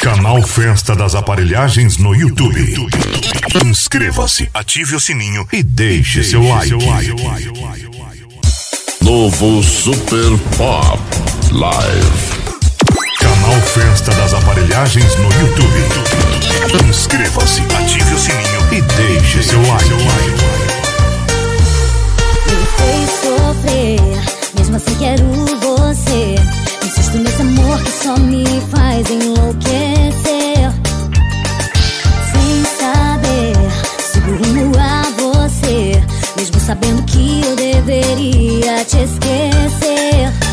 Canal Festa das Aparelhagens no YouTube. Inscreva-se, ative o sininho e deixe, e deixe seu, like. seu, like. Novo Super Pop Live. Canal Festa das Aparelhagens no YouTube. Inscreva-se, ative o sininho e deixe seu like. Seu like. Me fez sofrer, mesmo assim quero Insisto nesse amor que só me faz enlouquecer. Sem saber, segurando a você. Mesmo sabendo que eu deveria te esquecer.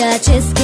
Just.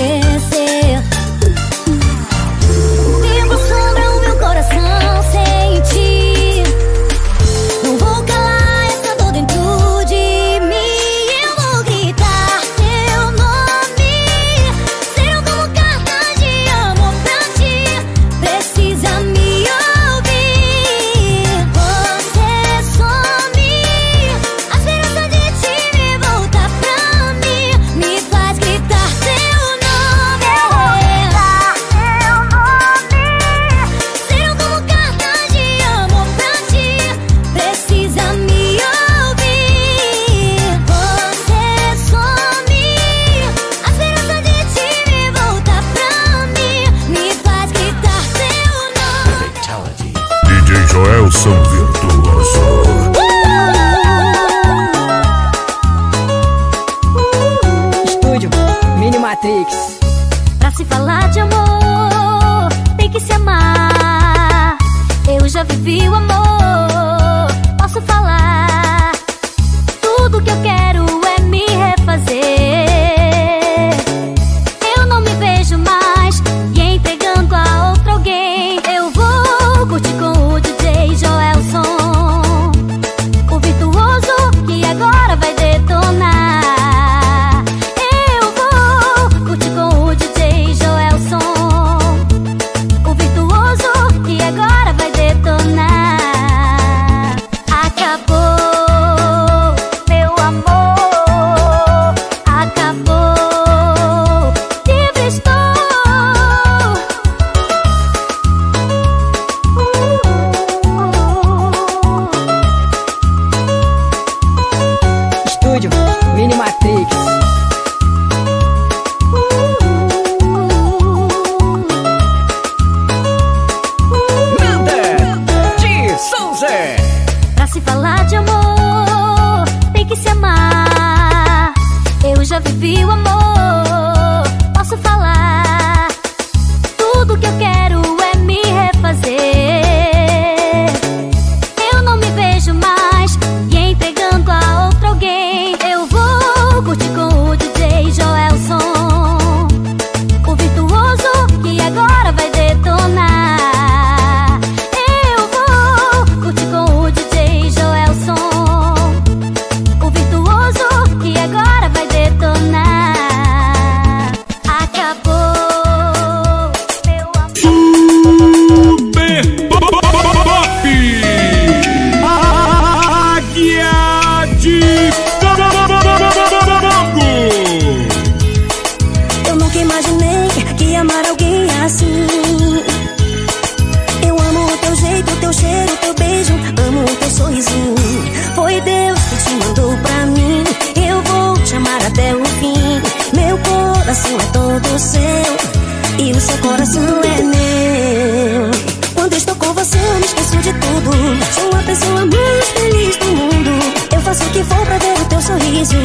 sorriso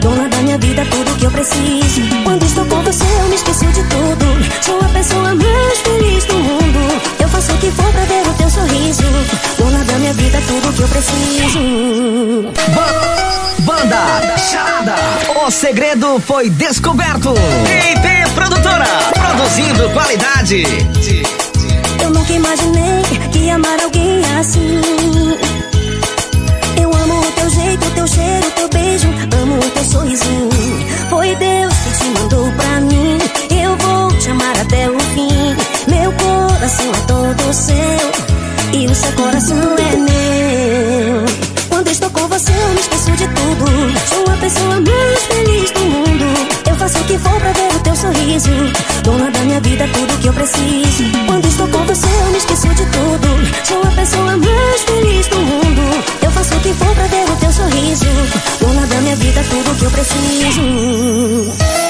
Dona da minha vida, tudo que eu preciso. Quando estou com você eu me esqueço de tudo. Sou a pessoa mais feliz do mundo. Eu faço o que for pra ver o teu sorriso. Dona da minha vida, tudo que eu preciso. Banda Charada. O segredo foi descoberto. IP Produtora? Produzindo qualidade. Eu nunca imaginei que amar alguém assim do teu cheiro, teu beijo, amo o teu sorriso. Foi Deus que te mandou pra mim, eu vou te amar até o fim. Meu coração é todo seu e o seu coração é meu. Quando estou com você, eu me esqueço de tudo. Sou a pessoa mais feliz do mundo. Eu faço o que for pra ver o teu sorriso. Dona da minha vida, tudo que eu preciso. Quando estou com você, eu me esqueço de tudo. Sou a pessoa mais feliz do mundo faço o que for pra ver o teu sorriso. Dona da minha vida, tudo que eu preciso.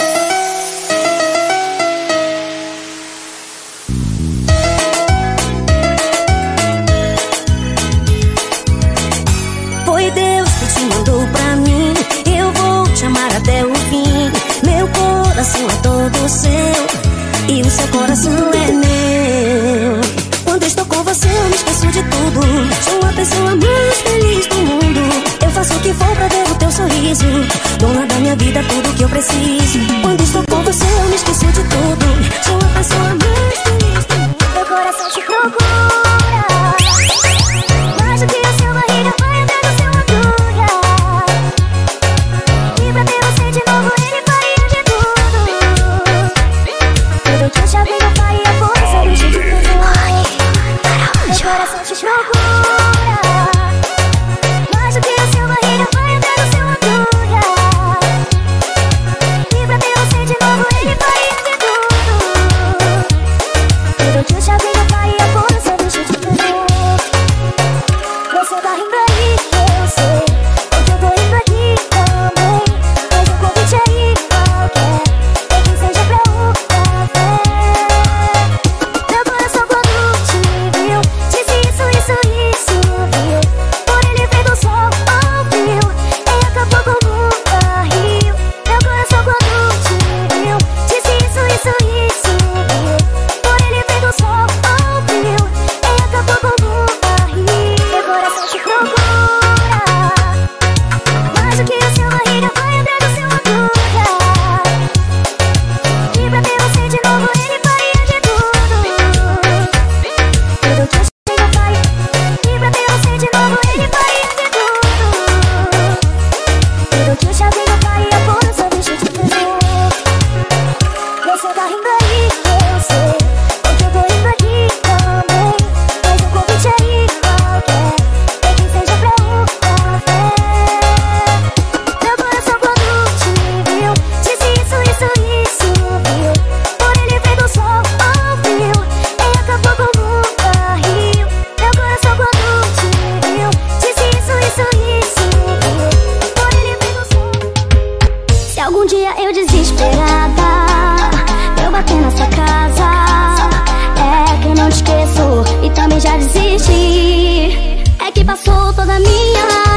Dona da minha vida, tudo que eu preciso. Quando estou com você eu me esqueço de tudo. Sou a pessoa mais feliz Meu coração te procura algum dia eu desesperada Eu bater na sua casa. É que eu não te esqueço E também já desisti. É que passou toda a minha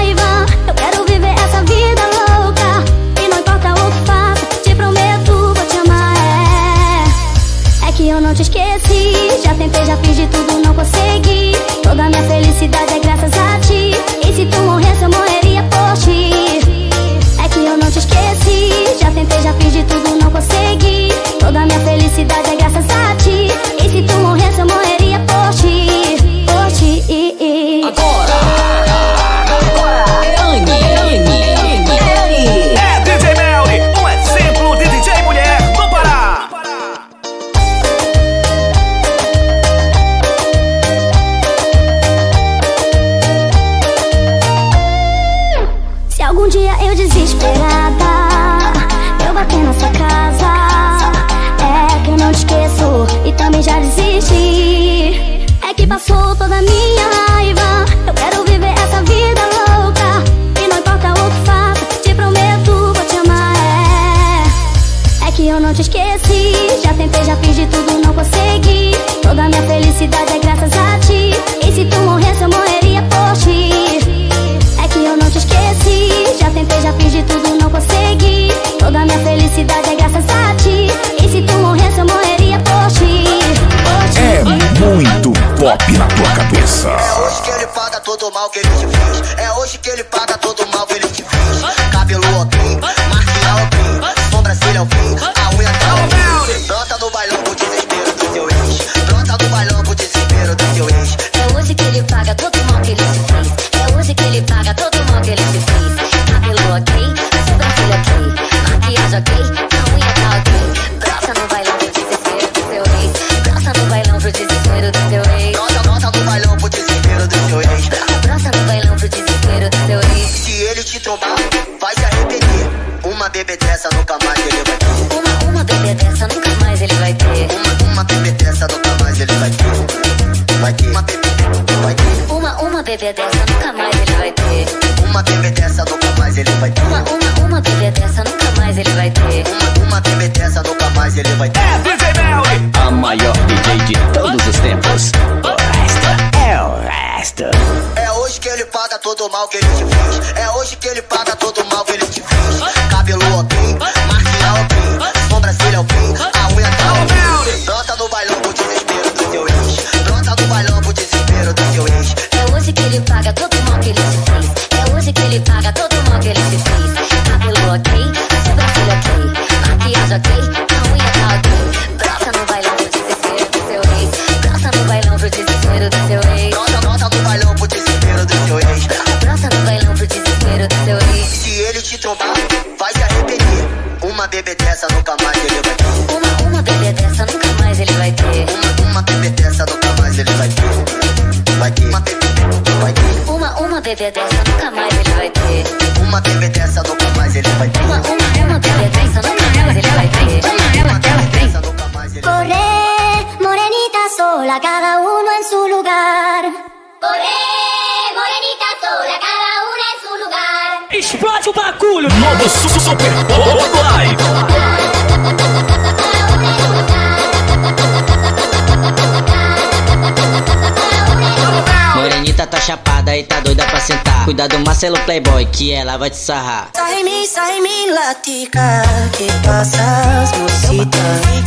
É hoje que ele paga todo o mal que ele fez. Sola, cada uno en su lugar. Corre, morenita sola, cada una en su lugar. Explode o bagulho. Novo Su- Super Pop Live. Tá chapada e tá doida pra sentar. Cuidado do Marcelo Playboy, que ela vai te sarrar. Sai mi, sai mi latica, ¿qué pasas, mosita?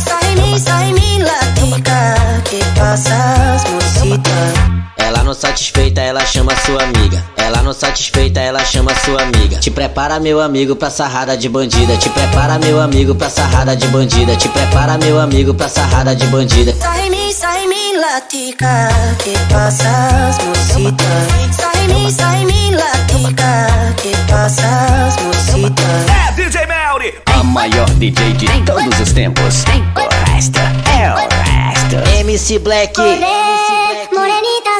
Sai mi, sai mi latica, ¿qué pasas, mosita? Ela não satisfeita, ela chama sua amiga. Ela não satisfeita, ela chama sua amiga. Te prepara, meu amigo, pra sarrada de bandida. Te prepara, meu amigo, pra sarrada de bandida. Te prepara, meu amigo, pra sarrada de bandida. Sai mi, sai mi latica, ¿qué pasas, mosita? Sai mi, sai mi latica, ¿qué pasas, mosita? É DJ Melly. A maior DJ de todos os tempos. O resto é o resto. MC Black. Corre,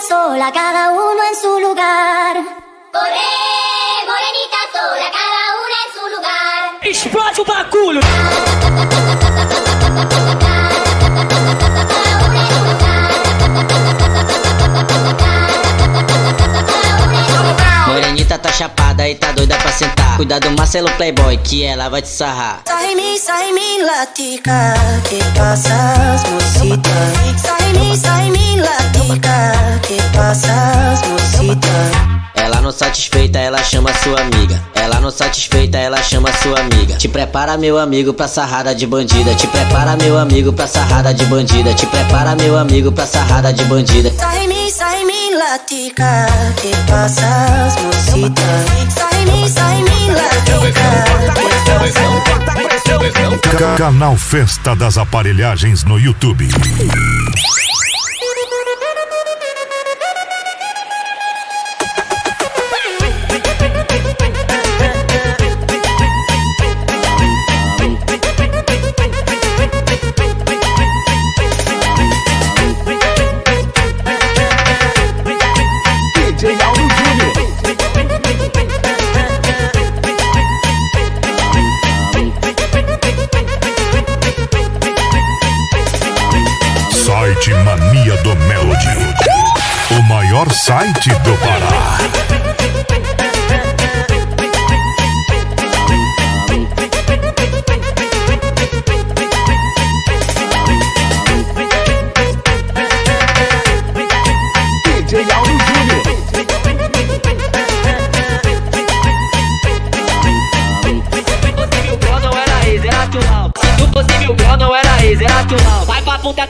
sola, cada uno en su lugar. Corre, morenita sola, cada una en su lugar. Explode o bagulho. Tá chapada e tá doida pra sentar. Cuidado do Marcelo Playboy, que ela vai te sarrar. Sai mi, sai mi latica, ¿qué pasas, mosita? Sai mi, sai mi latica, ¿qué pasas, mosita? Ela não satisfeita, ela chama sua amiga. Ela não satisfeita, ela chama sua amiga. Te prepara, meu amigo, pra sarrada de bandida. Te prepara, meu amigo, pra sarrada de bandida. Te prepara, meu amigo, pra sarrada de bandida. Sai mi, sai mi latica, ¿qué pasas, mosita? Sai mi, sai mi latica, Canal Festa das Aparelhagens no YouTube. Site do Pará.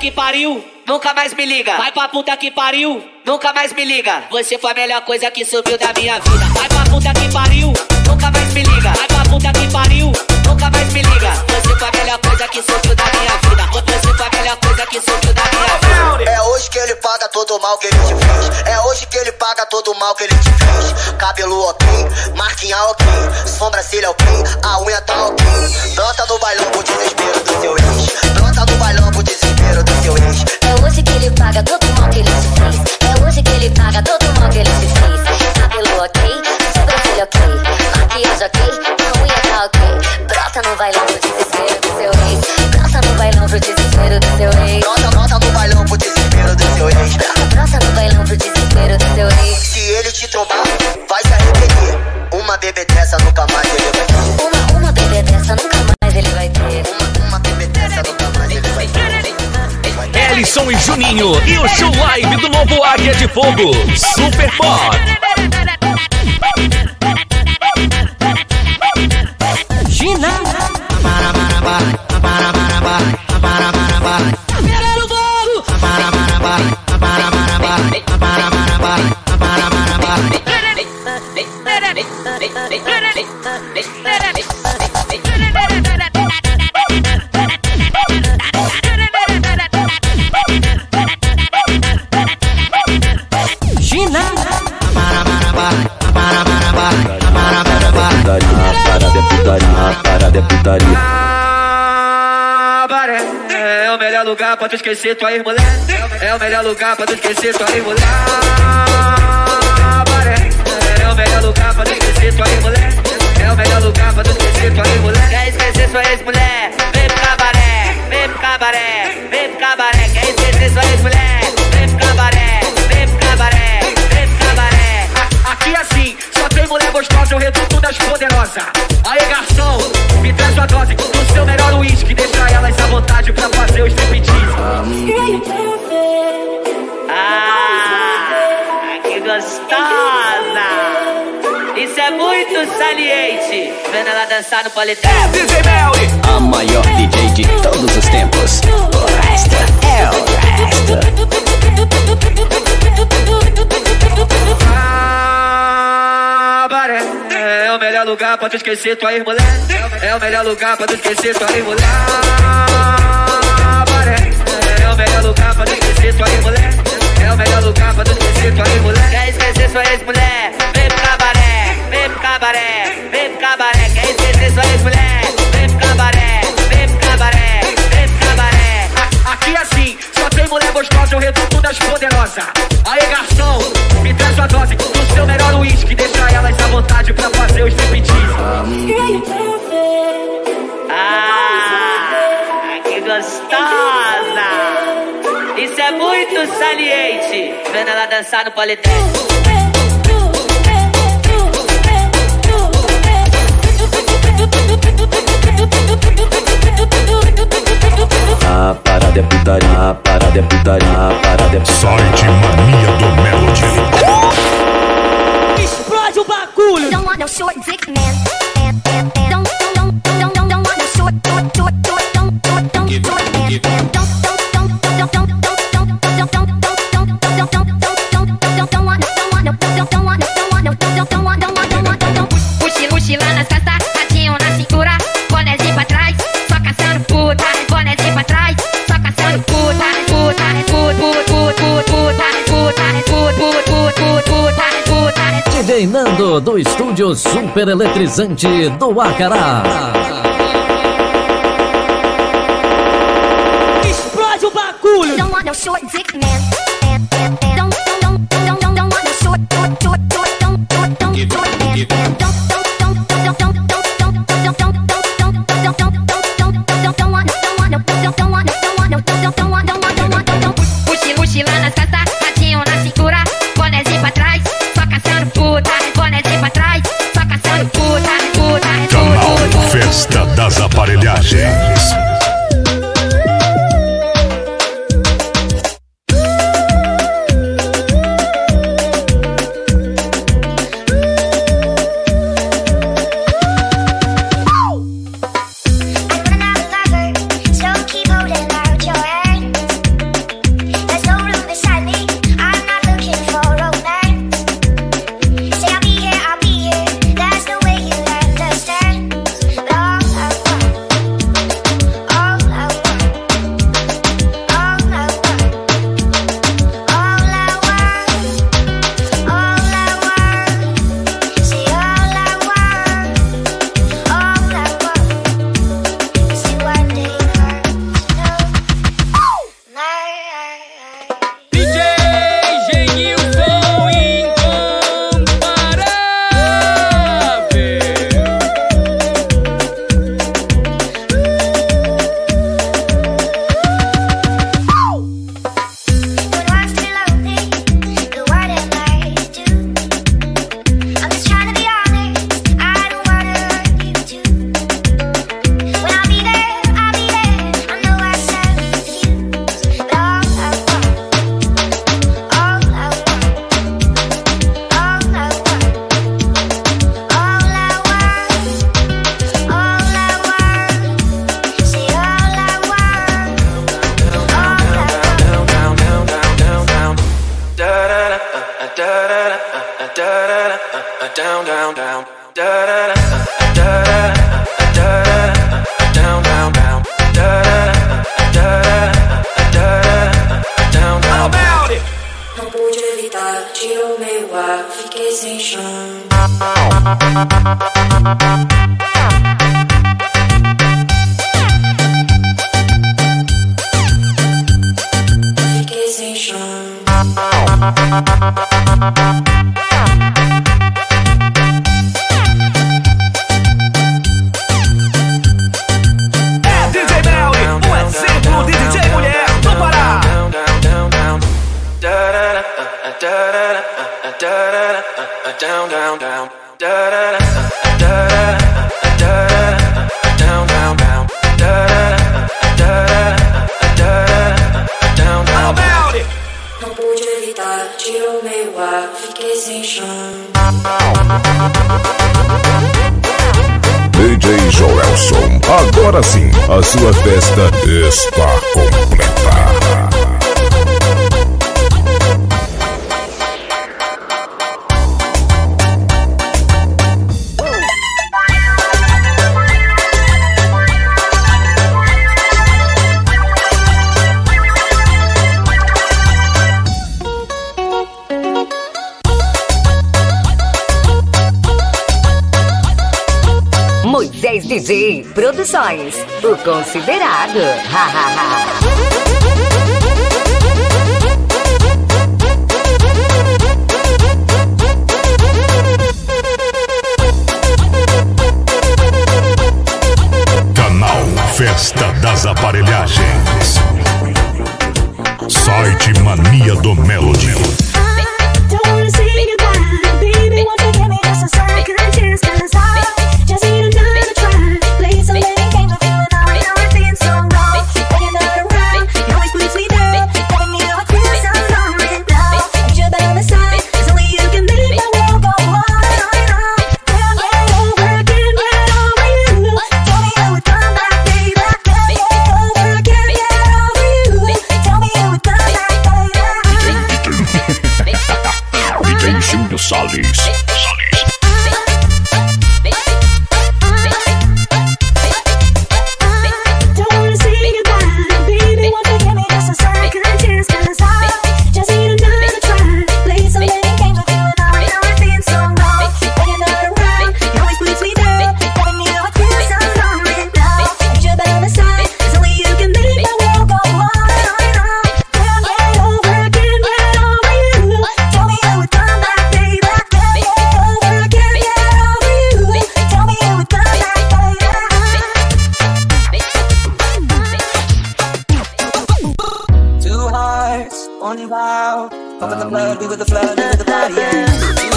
Que pariu, nunca mais me liga. Vai pra puta que pariu, nunca mais me liga. Você foi a melhor coisa que subiu da minha vida. Vai pra puta que pariu, nunca mais me liga. Vai pra puta que pariu, nunca mais me liga. Você foi a melhor coisa que subiu da minha vida. Você foi a melhor coisa que subiu da minha vida. É hoje que ele paga todo o mal que ele te fez. É hoje que ele paga todo o mal que ele te fez. Cabelo ok, marquinha ok, sobrancelha ok, a unha tá ok. Brota no bailão pro desespero paga todo mal que ele te fez. É hoje que ele paga todo o mal que ele te fez. Cabelo ok, sobrancelha ok, maquiagem ok, a unha tá ok. Brota no bailão pro desespero do seu ex. Brota no bailão pro desespero do seu ex. Brota, brota no bailão pro desespero do seu ex. Brota, brota no bailão pro desespero Juninho e o show live do novo Águia de Fogo, Super Pop. Esquecer tua ex-mulher. É o melhor lugar pra tu esquecer tua ex-mulher. Baré, é o melhor lugar pra tu esquecer tua ex-mulher. É o melhor lugar pra tu esquecer tua ex-mulher. Quer esquecer sua ex-mulher? Vem pro cabaré, vem pro cabaré, vem pro cabaré. Quer esquecer sua ex-mulher? Vem pro cabaré, vem pro cabaré, vem pro cabaré. Aqui assim, só tem mulher gostosa, o reduto das poderosas. Aí, garçom, me traz uma dose do seu melhor uísque. Deixa elas à vontade pra fazer o striptease. Ah, que gostosa! Isso é muito saliente. Vendo ela dançar no politécnico. DJ Melly. A maior DJ de todos os tempos. O resto é o resto. Ah, Baré, é o melhor lugar pra tu esquecer tua ex-mulher. É o melhor lugar pra tu esquecer tua ex-mulher. Lugar pra tu esquecer tua ex-mulher. É o melhor lugar pra tu esquecer tua ex-mulher. Quer esquecer sua ex-mulher? Vem pro cabaré, vem pro cabaré, vem pro cabaré. Quer esquecer sua ex-mulher? Vem pro cabaré, vem pro cabaré, vem pro cabaré. Aqui assim, só tem mulher gostosa, o reduto das poderosas. Aí, garçom, me traz uma dose do seu melhor uísque. Deixa elas à vontade pra fazer o striptease. Ah, que gostosa! É muito saliente. Vendo ela dançar no politécnico. A parada é putaria, a parada é putaria, a parada é Site Mania do Melody. Explode o bagulho. Don't want no short dick man. Don't, don't, don't, don't, don't, don't want no short, short, short, short, puta, puta. DJ Nando do estúdio super eletrizante do Acará. Explode o bagulho. Yeah. DJ Produções, o considerado. Canal Festa das Aparelhagens. Site Mania do Melody. wow. Over the um, blood, we were the flood, we were the body. Yeah.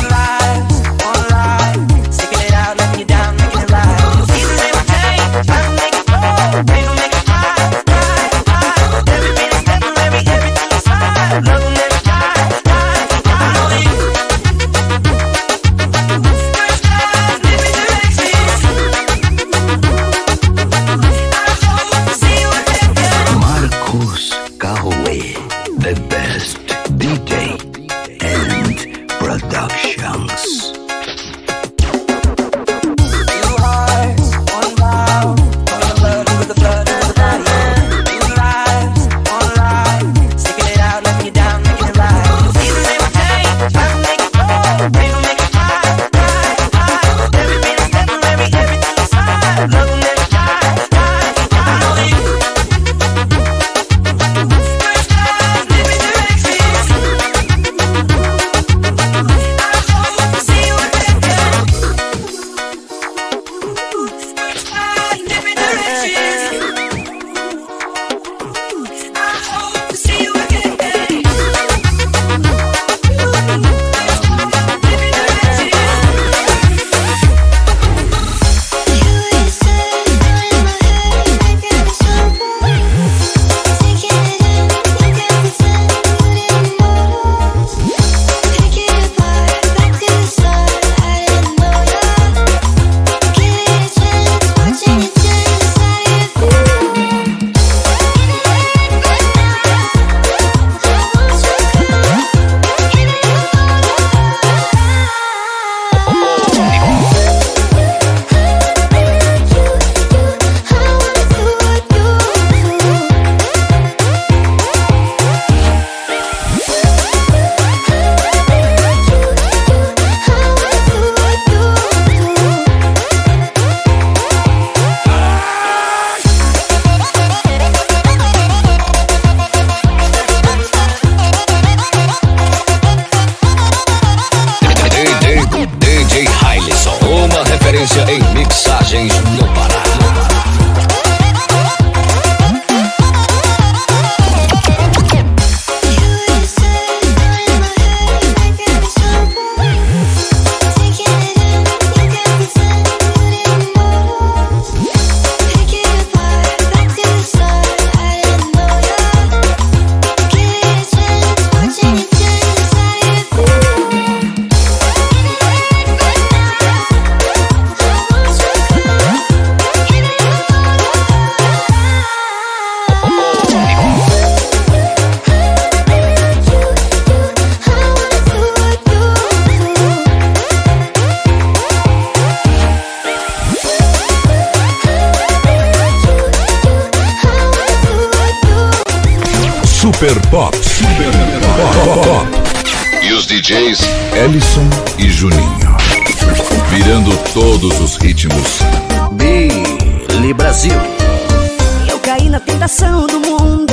Caí na tentação do mundo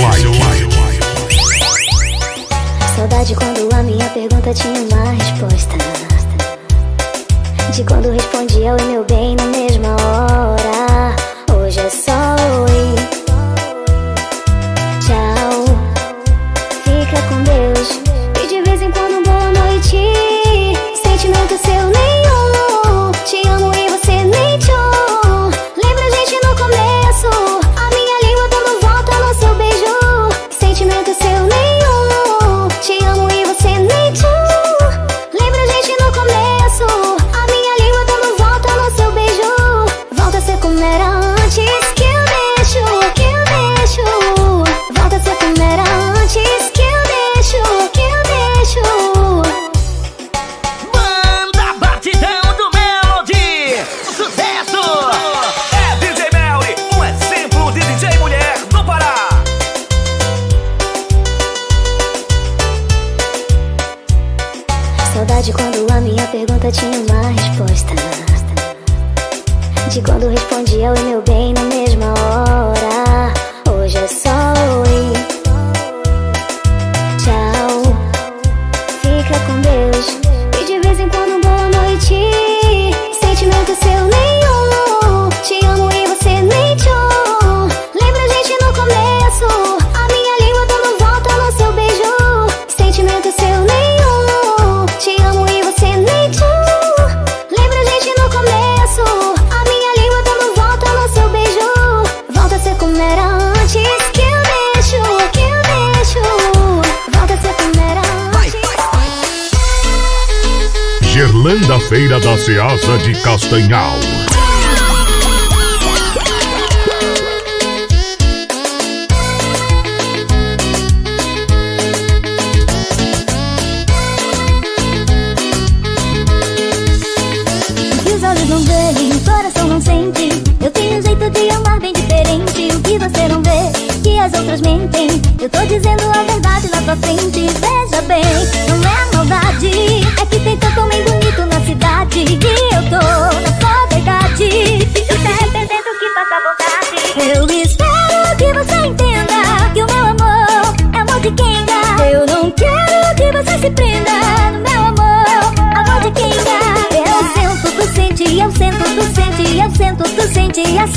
deixe Ceasa de Castanhal.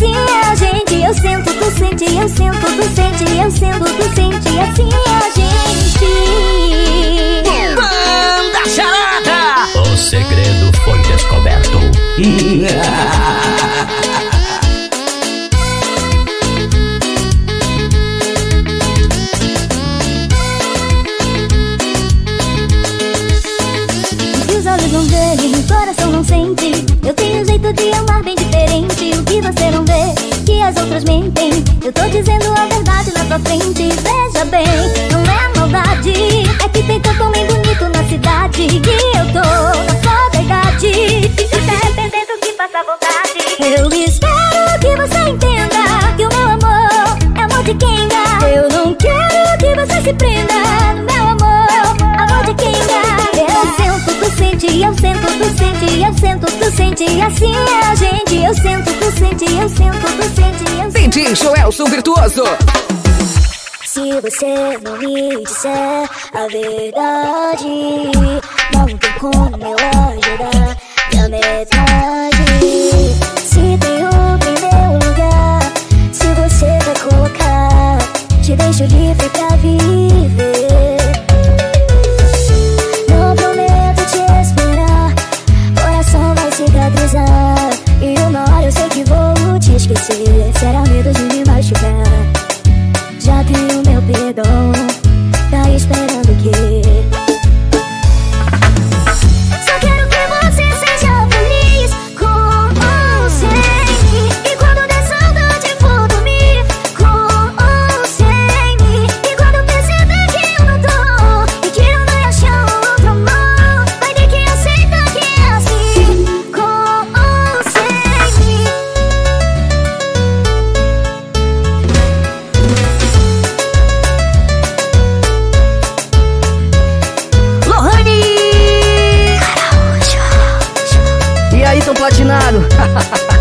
Assim é a gente. Eu sinto, tu sente, eu sinto, tu sente, eu sinto, tu sente, assim é a gente. Banda Charada! O segredo foi descoberto. Os olhos não veem, o coração não sente. Eu tenho um jeito de amar bem diferente. O que você não vê, que as outras mentem. Eu tô dizendo a verdade na tua frente. Veja bem, não é maldade. É que tem tanto homem bonito na cidade. E eu tô na sua verdade. Até arrependendo que passa vontade. Eu espero que você entenda que o meu amor é amor de quem dá. Eu não quero que você se prenda no meu sente, eu sinto, tu sente, eu sinto, tu sente. Assim é a gente. Eu sinto, tu sente, eu sinto, tu sente, eu. DJ Joelson Virtuoso. Se você não me disser a verdade, não tem como eu ajudar minha metade. Se tem em meu lugar, se você vai colocar, te deixo livre pra viver. Perdão, tão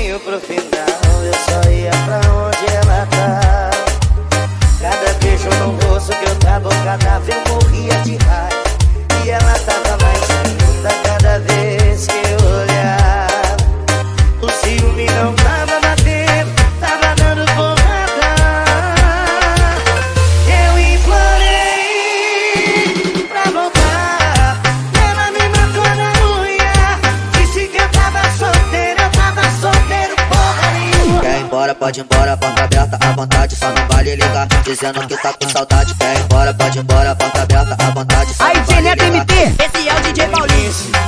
Meio pro final eu só ia pra onde ela tá. Cada beijo no rosto que eu tava cada vez eu morria de raiva. E ela tava mais pode ir embora, porta aberta à vontade, só não vale ligar. Dizendo que tá com saudade. Quer ir embora, pode ir embora, porta aberta à vontade, só Aí, não vale Neto ligar. MT, esse é o DJ Paulinho.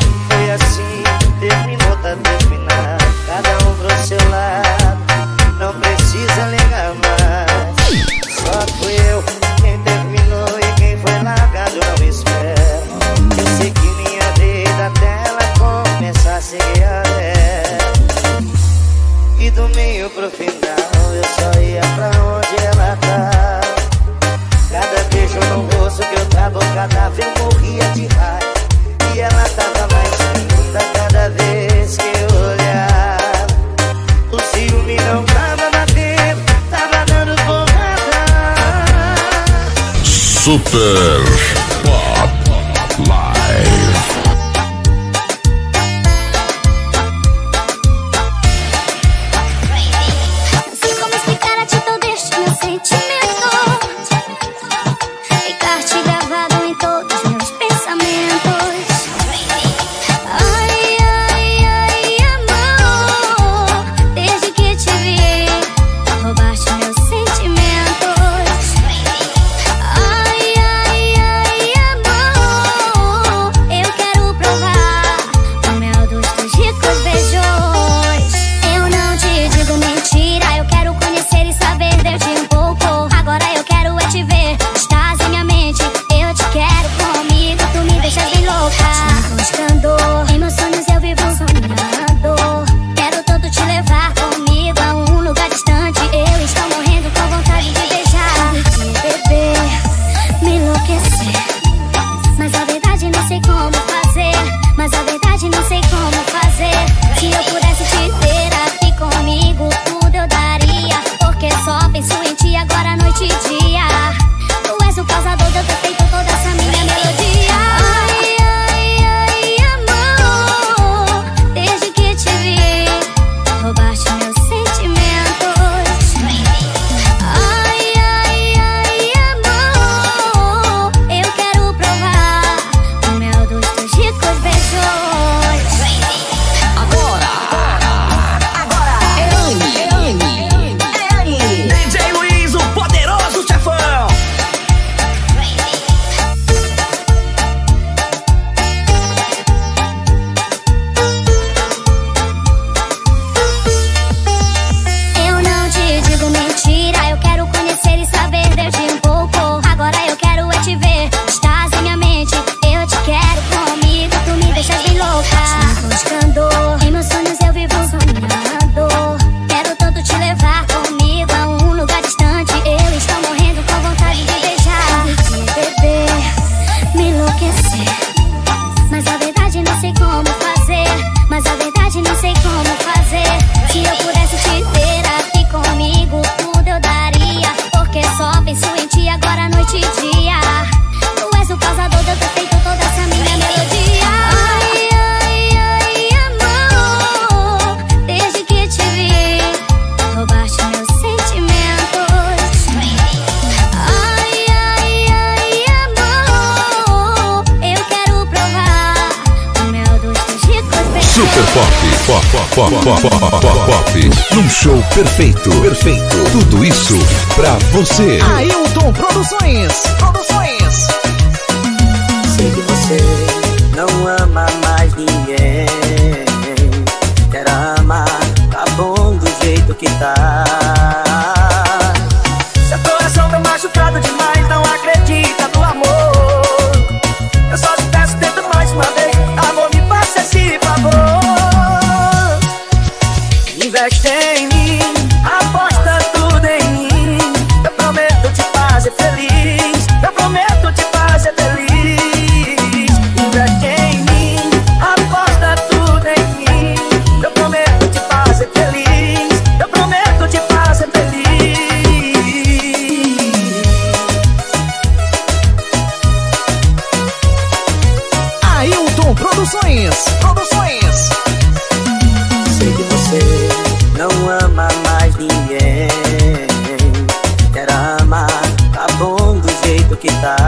Super. show perfeito. Perfeito. Tudo isso pra você. Ailton Produções. Produções. Sei que você não ama mais kita.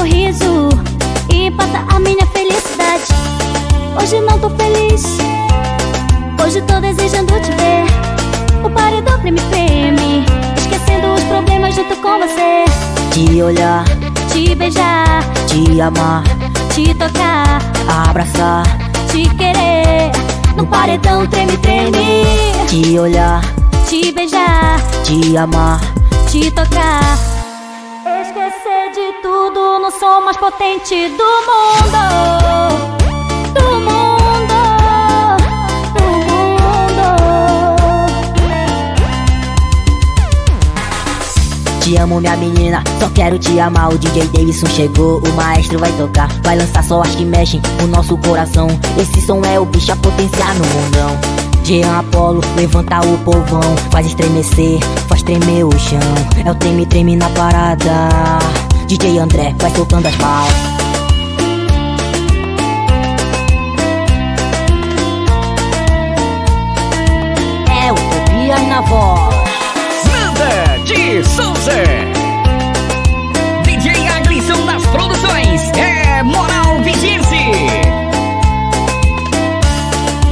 Sorriso e empata a minha felicidade. Hoje não tô feliz, hoje tô desejando te ver. O paredão treme treme, esquecendo os problemas junto com você. Te olhar, Te beijar, te amar, te tocar, abraçar, te querer. No paredão treme treme, te olhar, te beijar. te amar, te tocar. Tudo no som mais potente do mundo. Do mundo. Do mundo. Te amo, minha menina, só quero te amar. O DJ Davidson chegou, o maestro vai tocar. Vai lançar só as que mexem o nosso coração. Esse som é o bicho a potenciar no mundão. Jean Apolo, levanta o povão. Faz estremecer, faz tremer o chão. É o treme, treme na parada. DJ André, vai soltando as balas. É o Tobias na voz. Nanda de Souza. DJ Aglisson das Produções. É Moral Vigiense.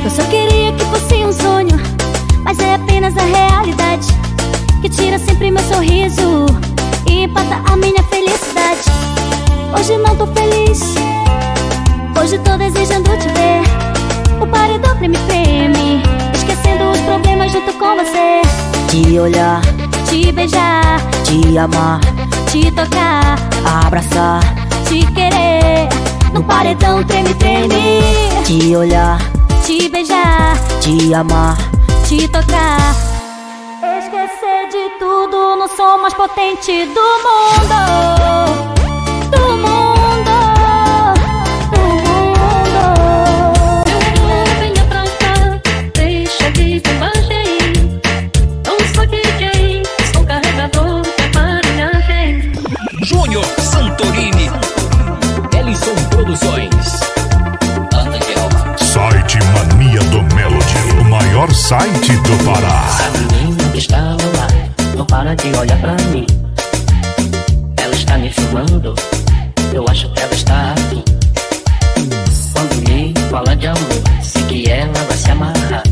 Eu só queria que fosse um sonho, mas é apenas a realidade que tira sempre meu sorriso e empata a minha. Hoje não tô feliz, hoje tô desejando te ver. O paredão treme treme, esquecendo os problemas junto com você. Te olhar, Te beijar, te amar, te tocar, abraçar, te querer. No paredão treme treme, te olhar, te beijar. te amar, te tocar. Esquecer de tudo no som mais potente do mundo. Produções. Site Mania do Melody, o maior site do Pará. menina que está ar? Não para de olhar pra mim. Ela está me filmando. Eu acho que ela está aqui. Quando me fala de amor Sei que ela vai se amarrar.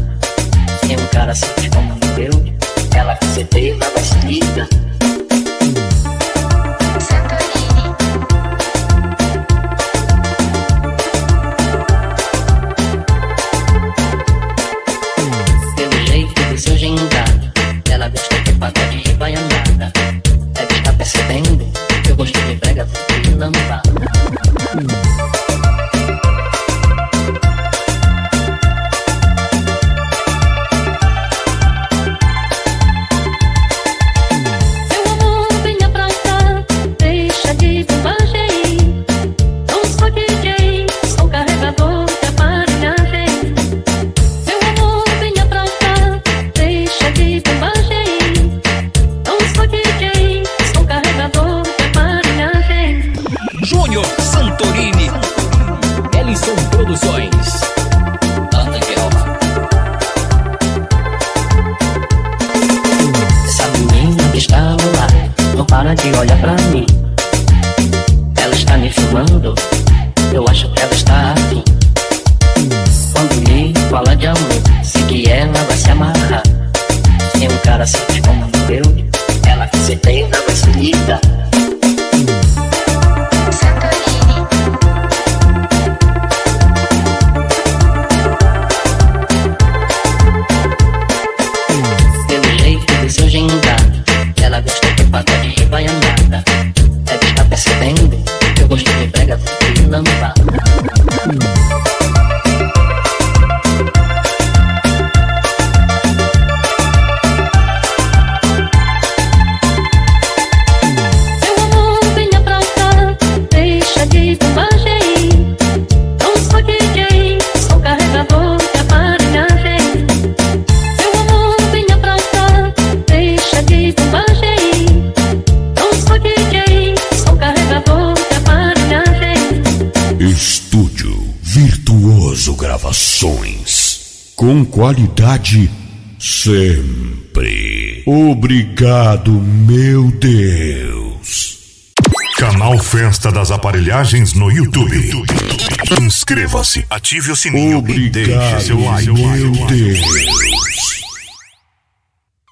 Tem um cara simples como eu. Ela com certeza vai se ligar sempre. Obrigado, meu Deus. Canal Festa das Aparelhagens no YouTube. Inscreva-se, ative o sininho e deixe seu like. Meu Deus.